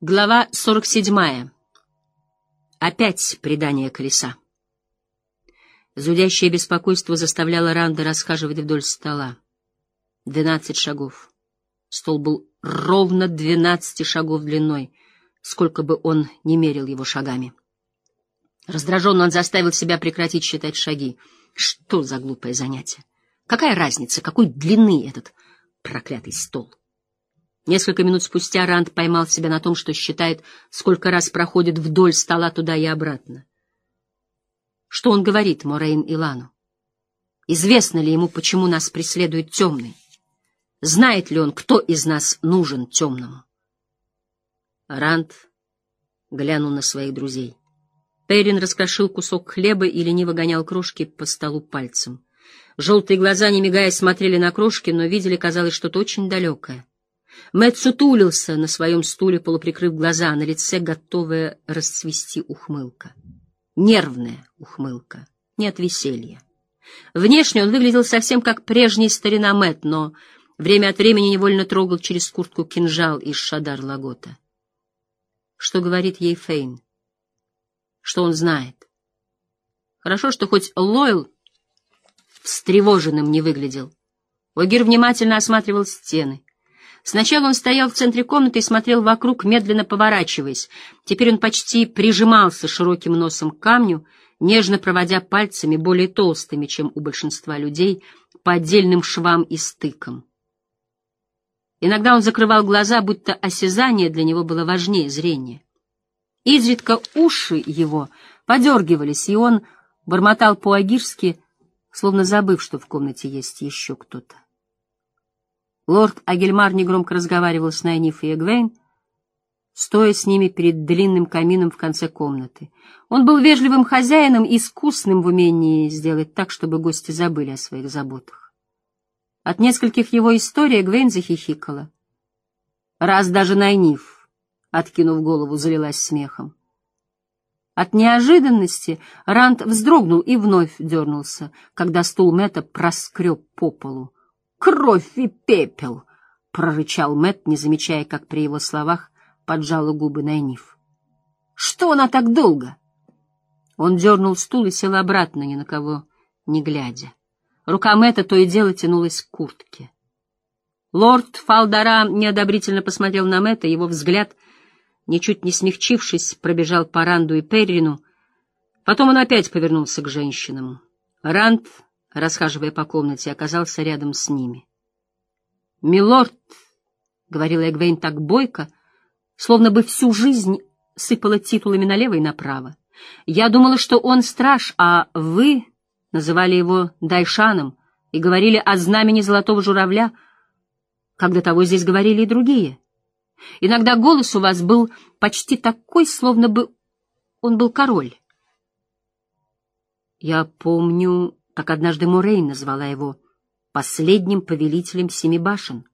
Глава 47. Опять предание колеса. Зудящее беспокойство заставляло Ранда расхаживать вдоль стола. Двенадцать шагов. Стол был ровно двенадцати шагов длиной, сколько бы он ни мерил его шагами. Раздраженно он заставил себя прекратить считать шаги. Что за глупое занятие? Какая разница, какой длины этот проклятый стол? Несколько минут спустя Ранд поймал себя на том, что считает, сколько раз проходит вдоль стола туда и обратно. Что он говорит Морейн Илану? Известно ли ему, почему нас преследует темный? Знает ли он, кто из нас нужен темному? Ранд глянул на своих друзей. Перин раскрошил кусок хлеба и лениво гонял крошки по столу пальцем. Желтые глаза, не мигая, смотрели на крошки, но видели, казалось, что-то очень далекое. Мэтт сутулился на своем стуле, полуприкрыв глаза, на лице готовая расцвести ухмылка. Нервная ухмылка, не от веселья. Внешне он выглядел совсем как прежний старина Мэтт, но время от времени невольно трогал через куртку кинжал из Шадар-Лагота. Что говорит ей Фейн? Что он знает? Хорошо, что хоть Лойл встревоженным не выглядел. Огир внимательно осматривал стены. Сначала он стоял в центре комнаты и смотрел вокруг, медленно поворачиваясь. Теперь он почти прижимался широким носом к камню, нежно проводя пальцами, более толстыми, чем у большинства людей, по отдельным швам и стыкам. Иногда он закрывал глаза, будто осязание для него было важнее зрения. Изредка уши его подергивались, и он бормотал по-агирски, словно забыв, что в комнате есть еще кто-то. Лорд Агельмар негромко разговаривал с Найниф и Эгвейн, стоя с ними перед длинным камином в конце комнаты. Он был вежливым хозяином, искусным в умении сделать так, чтобы гости забыли о своих заботах. От нескольких его историй Эгвейн захихикала. Раз даже Найниф, откинув голову, залилась смехом. От неожиданности Ранд вздрогнул и вновь дернулся, когда стул Мэтта проскреб по полу кровь и пепел! — прорычал Мэт, не замечая, как при его словах поджала губы Найниф. — Что она так долго? Он дернул стул и сел обратно, ни на кого не глядя. Рука Мэтта то и дело тянулась к куртке. Лорд Фалдара неодобрительно посмотрел на Мэтта, его взгляд, ничуть не смягчившись, пробежал по Ранду и Перрину. Потом он опять повернулся к женщинам. Ранд расхаживая по комнате, оказался рядом с ними. «Милорд», — говорила Эгвейн так бойко, словно бы всю жизнь сыпала титулами налево и направо. «Я думала, что он страж, а вы называли его Дайшаном и говорили о знамени золотого журавля, как до того здесь говорили и другие. Иногда голос у вас был почти такой, словно бы он был король». «Я помню...» как однажды Мурей назвала его последним повелителем семи башен.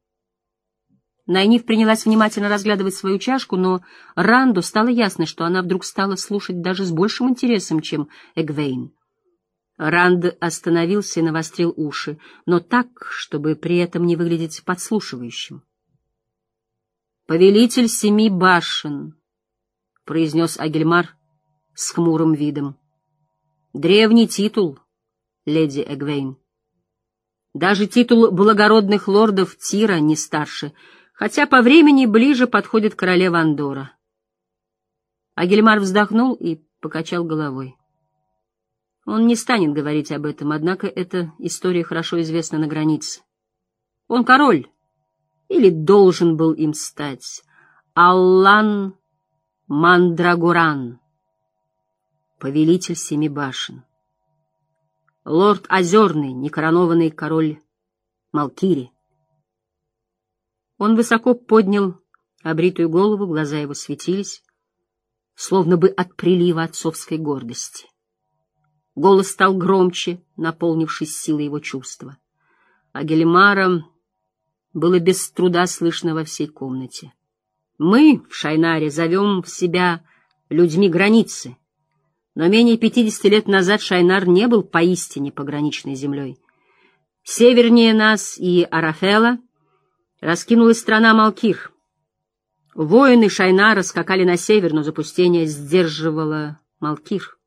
Найниф принялась внимательно разглядывать свою чашку, но Ранду стало ясно, что она вдруг стала слушать даже с большим интересом, чем Эгвейн. Ранд остановился и навострил уши, но так, чтобы при этом не выглядеть подслушивающим. «Повелитель семи башен», — произнес Агельмар с хмурым видом. «Древний титул» леди Эгвейн. Даже титул благородных лордов Тира не старше, хотя по времени ближе подходит королева Андора. Агельмар вздохнул и покачал головой. Он не станет говорить об этом, однако эта история хорошо известна на границе. Он король, или должен был им стать, Аллан Мандрагуран, повелитель семи башен лорд Озерный, некоронованный король Малкири. Он высоко поднял обритую голову, глаза его светились, словно бы от прилива отцовской гордости. Голос стал громче, наполнившись силой его чувства. А Гельмара было без труда слышно во всей комнате. Мы в Шайнаре зовем себя людьми границы — но менее пятидесяти лет назад Шайнар не был поистине пограничной землей. Севернее нас и Арафела раскинулась страна Малкир. Воины Шайнара скакали на север, но запустение сдерживало Малкир.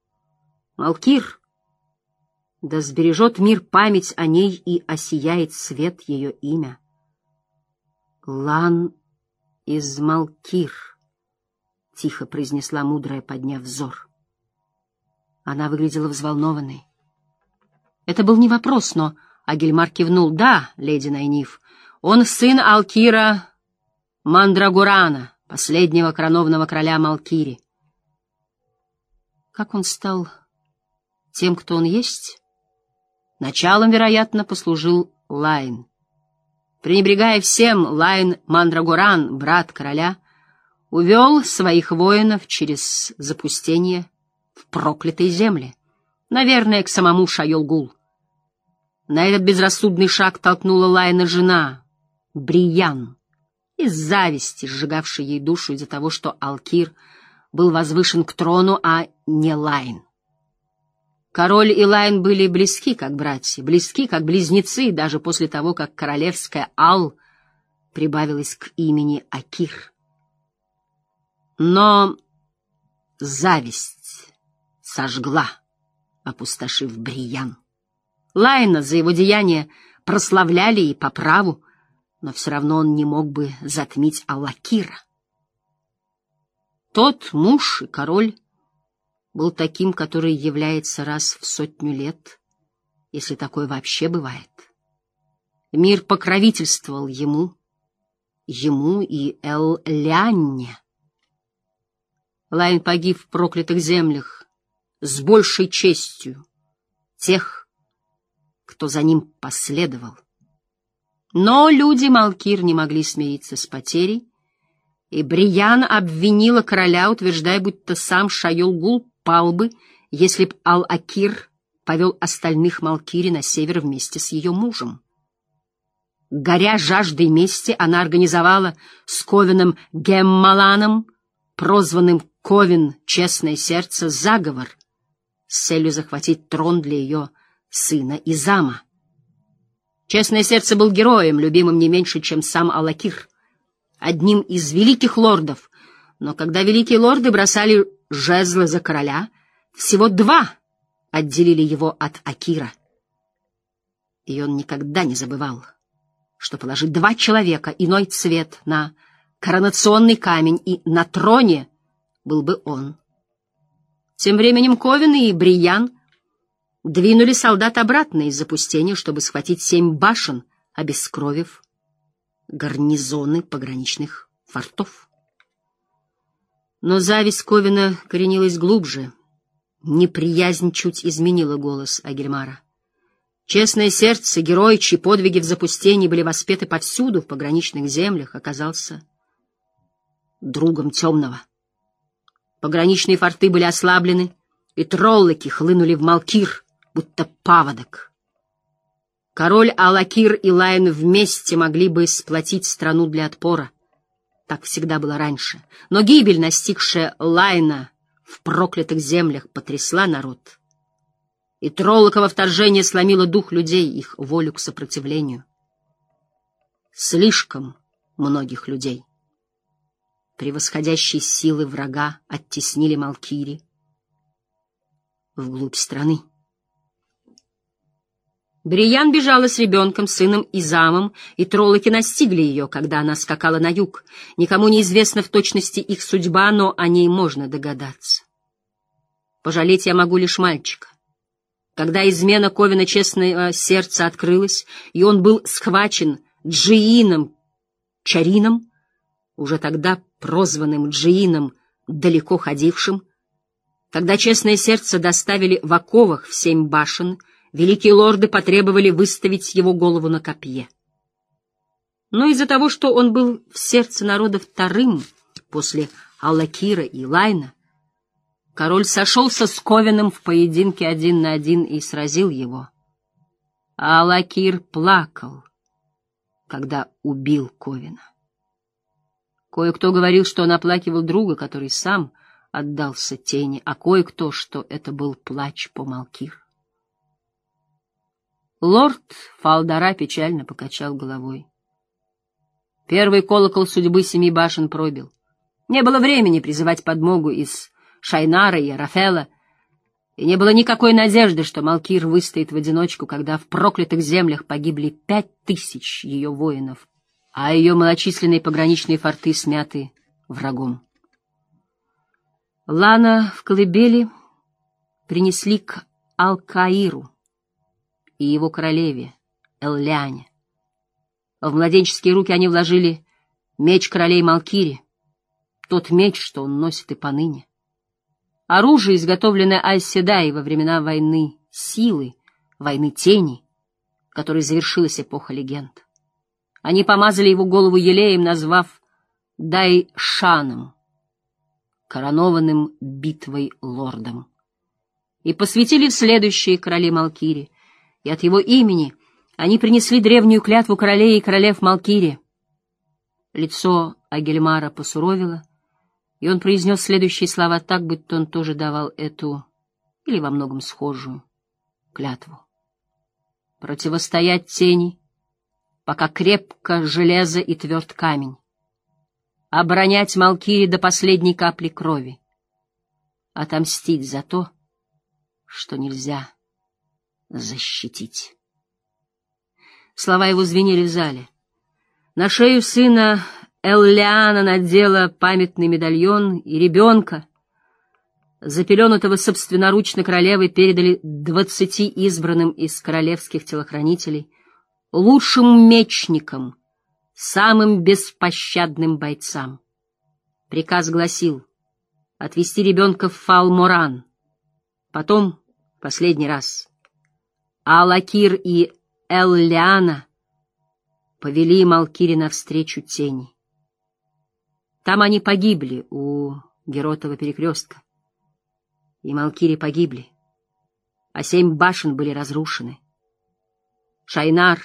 Малкир! Да сбережет мир память о ней и осияет свет ее имя. Лан из Малкир, — тихо произнесла мудрая, подняв взор. Она выглядела взволнованной. Это был не вопрос, но Агельмар кивнул. «Да, леди Найнив, он сын ал'Акира Мандрагурана, последнего коронованного короля Малкири. Как он стал тем, кто он есть? Началом, вероятно, послужил Лайн. Пренебрегая всем, Лайн Мандрагуран, брат короля, увел своих воинов через запустение в проклятые земли, наверное, к самому Шайолгул. На этот безрассудный шаг толкнула Лайна жена, Бриян из зависти, сжигавшей ей душу из-за того, что ал'Акир был возвышен к трону, а не Лайн. Король и Лайн были близки, как братья, близки, как близнецы, даже после того, как королевская Ал прибавилась к имени Акир. Но зависть сожгла, опустошив Бриян. Лайна за его деяния прославляли и по праву, но все равно он не мог бы затмить Аллакира. Тот муж и король был таким, который является раз в сотню лет, если такое вообще бывает. Мир покровительствовал ему, ему и Эл-Лянне. Лайн погиб в проклятых землях с большей честью тех, кто за ним последовал. Но люди Малкир не могли смириться с потерей, и Бриян обвинила короля, утверждая, будто сам Шайол-Гул пал бы, если б Ал-Акир повел остальных Малкири на север вместе с ее мужем. Горя жаждой мести, она организовала с Ковином Геммаланом, прозванным Ковин «Честное сердце», заговор с целью захватить трон для ее сына Изама. Честное сердце был героем, любимым не меньше, чем сам Алакир, одним из великих лордов, но когда великие лорды бросали жезлы за короля, всего два отделили его от Акира. И он никогда не забывал, что положить два человека иной цвет на коронационный камень и на троне был бы он. Тем временем Ковин и Бриян двинули солдат обратно из запустения, чтобы схватить семь башен, обескровив гарнизоны пограничных фортов. Но зависть Ковина коренилась глубже. Неприязнь чуть изменила голос Агельмара. Честное сердце, герой, чьи подвиги в запустении были воспеты повсюду в пограничных землях, оказался другом темного. Пограничные форты были ослаблены, и троллоки хлынули в Малкир — будто паводок. Король ал'Акир и Лайн вместе могли бы сплотить страну для отпора. Так всегда было раньше. Но гибель, настигшая Лайна в проклятых землях, потрясла народ. И Троллоково вторжение сломило дух людей, их волю к сопротивлению. Слишком многих людей. Превосходящие силы врага оттеснили Малкири вглубь страны. Бриян бежала с ребенком, сыном и замом, и троллоки настигли ее, когда она скакала на юг. Никому не известна в точности их судьба, но о ней можно догадаться. Пожалеть я могу лишь мальчика. Когда измена Ковина честного сердца открылась, и он был схвачен Джиином Чарином, уже тогда прозванным Джиином далеко ходившим, когда честное сердце доставили в оковах в семь башен — великие лорды потребовали выставить его голову на копье. Но из-за того, что он был в сердце народа вторым после Аллакира и Лайна, король сошелся с Ковином в поединке один на один и сразил его. А Алакир плакал, когда убил Ковина. Кое-кто говорил, что он оплакивал друга, который сам отдался тени, а кое-кто, что это был плач по Малкир. Лорд Фалдара печально покачал головой. Первый колокол судьбы семи башен пробил. Не было времени призывать подмогу из Шайнара и Рафела, и не было никакой надежды, что Малкир выстоит в одиночку, когда в проклятых землях погибли пять тысяч ее воинов, а ее малочисленные пограничные форты смяты врагом. Лана в колыбели принесли к Алкаиру и его королеве Элляне. В младенческие руки они вложили меч королей Малкири, тот меч, что он носит и поныне. Оружие, изготовленное Айседай во времена войны силы, войны тени, которой завершилась эпоха легенд. Они помазали его голову елеем, назвав Дайшаном, коронованным битвой лордом, и посвятили в следующие короли Малкири, и от его имени они принесли древнюю клятву королей и королев Малкири. Лицо Агельмара посуровило, и он произнес следующие слова так, будто он тоже давал эту, или во многом схожую, клятву. Противостоять тени, пока крепко железо и тверд камень. Оборонять Малкири до последней капли крови. Отомстить за то, что нельзя защитить. Слова его звенели в зале. На шею сына Эллиана надела памятный медальон, и ребенка, запеленутого собственноручно королевой, передали двадцати избранным из королевских телохранителей, лучшим мечникам, самым беспощадным бойцам. Приказ гласил отвести ребенка в Фалморан, потом, последний раз, Алакир и Эллиана повели Малкири навстречу тени. Там они погибли у Геротова перекрестка. И Малкири погибли, а семь башен были разрушены. Шайнар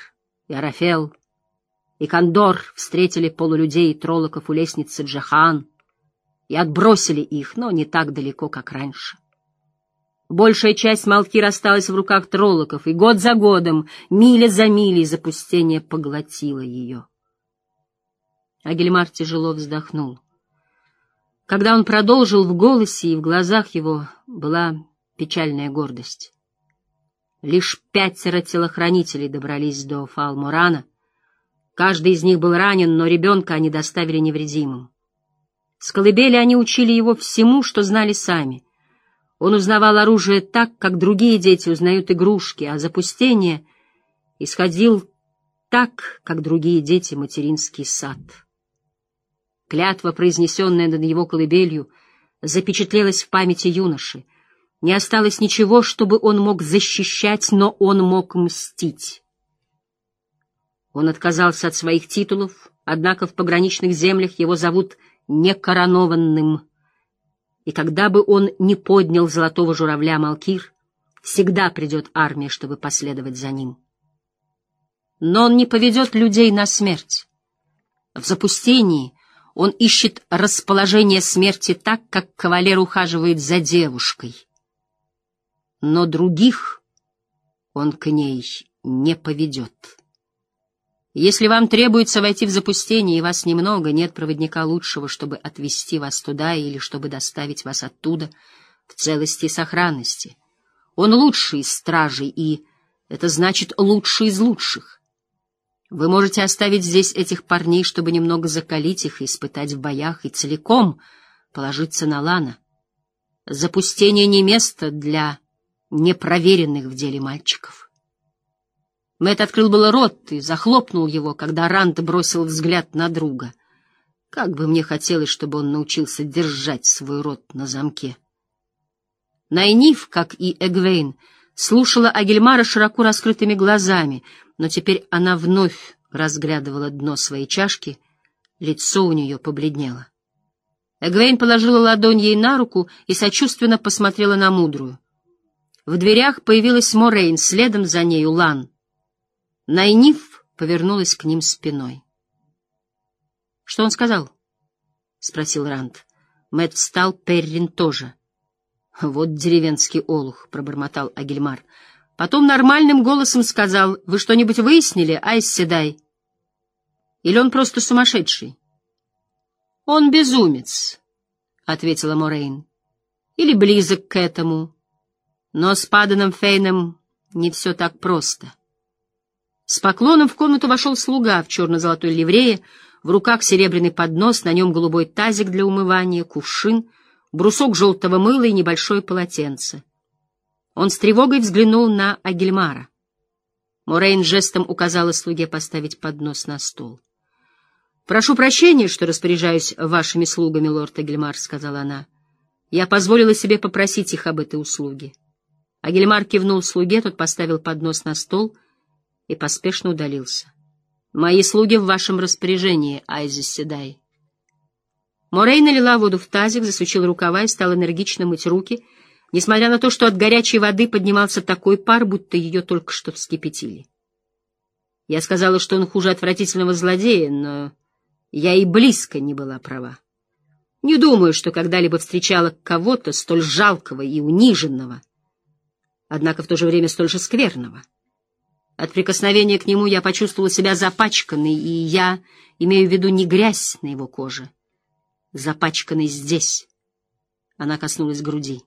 и Арафел и Кондор встретили полулюдей и троллоков у лестницы Джахан и отбросили их, но не так далеко, как раньше. Большая часть Малкир осталась в руках троллоков, и год за годом, миля за милей, запустение поглотило ее. Агельмар тяжело вздохнул. Когда он продолжил в голосе и в глазах его была печальная гордость. Лишь пятеро телохранителей добрались до Фалмурана. Каждый из них был ранен, но ребенка они доставили невредимым. С колыбели они учили его всему, что знали сами. Он узнавал оружие так, как другие дети узнают игрушки, а запустение исходил так, как другие дети материнский сад. Клятва, произнесенная над его колыбелью, запечатлелась в памяти юноши. Не осталось ничего, чтобы он мог защищать, но он мог мстить. Он отказался от своих титулов, однако в пограничных землях его зовут некоронованным. И когда бы он не поднял золотого журавля Малкир, всегда придет армия, чтобы последовать за ним. Но он не поведет людей на смерть. В запустении он ищет расположение смерти так, как кавалер ухаживает за девушкой. Но других он к ней не поведет. Если вам требуется войти в запустение, и вас немного, нет проводника лучшего, чтобы отвести вас туда или чтобы доставить вас оттуда в целости и сохранности. Он лучший из стражей, и это значит лучший из лучших. Вы можете оставить здесь этих парней, чтобы немного закалить их и испытать в боях, и целиком положиться на Лана. Запустение не место для непроверенных в деле мальчиков. Мэтт открыл было рот и захлопнул его, когда Ранд бросил взгляд на друга. Как бы мне хотелось, чтобы он научился держать свой рот на замке. Найниф, как и Эгвейн, слушала Агельмара широко раскрытыми глазами — но теперь она вновь разглядывала дно своей чашки, лицо у нее побледнело. Эгвейн положила ладонь ей на руку и сочувственно посмотрела на мудрую. В дверях появилась Морейн, следом за нею Лан. Найниф повернулась к ним спиной. — Что он сказал? — спросил Ранд. Мэт встал, Перрин тоже. — Вот деревенский олух, — пробормотал Агельмар. Потом нормальным голосом сказал, «Вы что-нибудь выяснили, Айс Седай? Или он просто сумасшедший?» Он безумец, — ответила Морейн. Или близок к этому. Но с Паданом Фейном не все так просто. С поклоном в комнату вошел слуга в черно-золотой ливрее, в руках серебряный поднос, на нем голубой тазик для умывания, кувшин, брусок желтого мыла и небольшое полотенце. Он с тревогой взглянул на Агельмара. Морейн жестом указала слуге поставить поднос на стол. — Прошу прощения, что распоряжаюсь вашими слугами, лорд Агельмар, — сказала она. — Я позволила себе попросить их об этой услуге. Агельмар кивнул слуге, тот поставил поднос на стол и поспешно удалился. — Мои слуги в вашем распоряжении, Айзис Седай. Морей налила воду в тазик, засучила рукава и стала энергично мыть руки, несмотря на то, что от горячей воды поднимался такой пар, будто ее только что вскипятили. Я сказала, что он хуже отвратительного злодея, но я и близко не была права. Не думаю, что когда-либо встречала кого-то столь жалкого и униженного, однако в то же время столь же скверного. От прикосновения к нему я почувствовала себя запачканной, и я имею в виду не грязь на его коже, запачканной здесь. Она коснулась груди.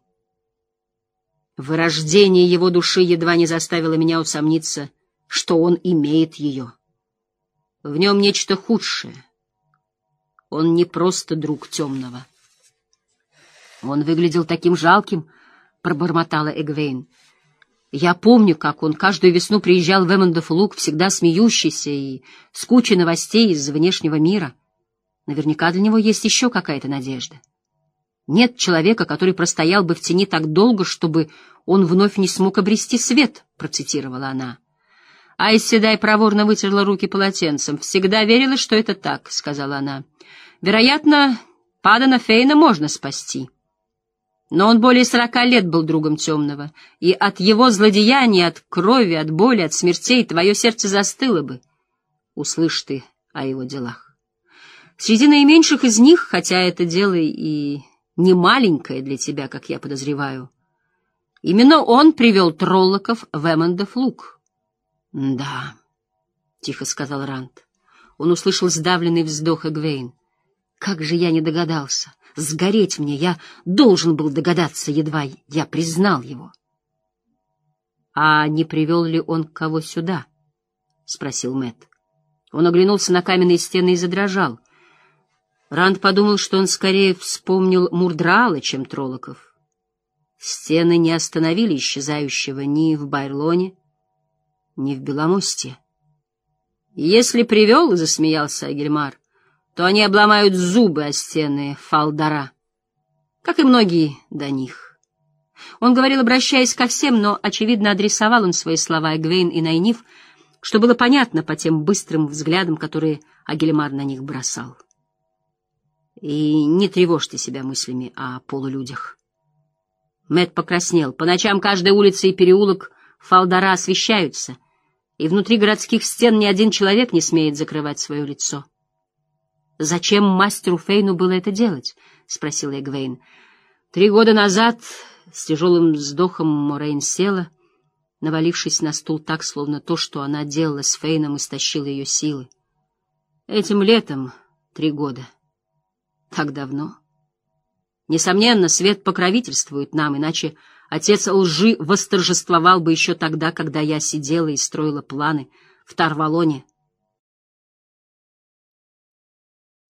Вырождение его души едва не заставило меня усомниться, что он имеет ее. В нем нечто худшее, он не просто друг темного. Он выглядел таким жалким, — пробормотала Эгвейн. Я помню, как он каждую весну приезжал в Эммондов луг, всегда смеющийся и с кучей новостей из внешнего мира. Наверняка для него есть еще какая-то надежда. Нет человека, который простоял бы в тени так долго, чтобы он вновь не смог обрести свет, — процитировала она. Айседай проворно вытерла руки полотенцем. «Всегда верила, что это так», — сказала она. «Вероятно, Падана Фейна можно спасти». Но он более сорока лет был другом темного, и от его злодеяний, от крови, от боли, от смертей твое сердце застыло бы, услышь ты о его делах. Среди наименьших из них, хотя это дело и не маленькое для тебя, как я подозреваю, именно он привел троллоков в Эммондов луг. — Да, — тихо сказал Ранд. Он услышал сдавленный вздох Эгвейн. — Как же я не догадался! Сгореть мне я должен был догадаться, едва я признал его. — А не привел ли он кого сюда? — спросил Мэт. Он оглянулся на каменные стены и задрожал. Ранд подумал, что он скорее вспомнил Мурдрала, чем Тролоков. Стены не остановили исчезающего ни в Байрлоне, не в Беломосте. Если привел, — засмеялся Агельмар, — то они обломают зубы о стены Фалдара, как и многие до них. Он говорил, обращаясь ко всем, но, очевидно, адресовал он свои слова Эгвейн и Найниф, что было понятно по тем быстрым взглядам, которые Агельмар на них бросал. И не тревожьте себя мыслями о полулюдях. Мэт покраснел. По ночам каждая улица и переулок Фалдара освещаются — и внутри городских стен ни один человек не смеет закрывать свое лицо. «Зачем мастеру Фейну было это делать?» — спросил Эгвейн. Три года назад с тяжелым вздохом Морейн села, навалившись на стул так, словно то, что она делала с Фейном, истощило ее силы. Этим летом три года. Так давно. Несомненно, свет покровительствует нам, иначе Отец лжи восторжествовал бы еще тогда, когда я сидела и строила планы в Тарвалоне,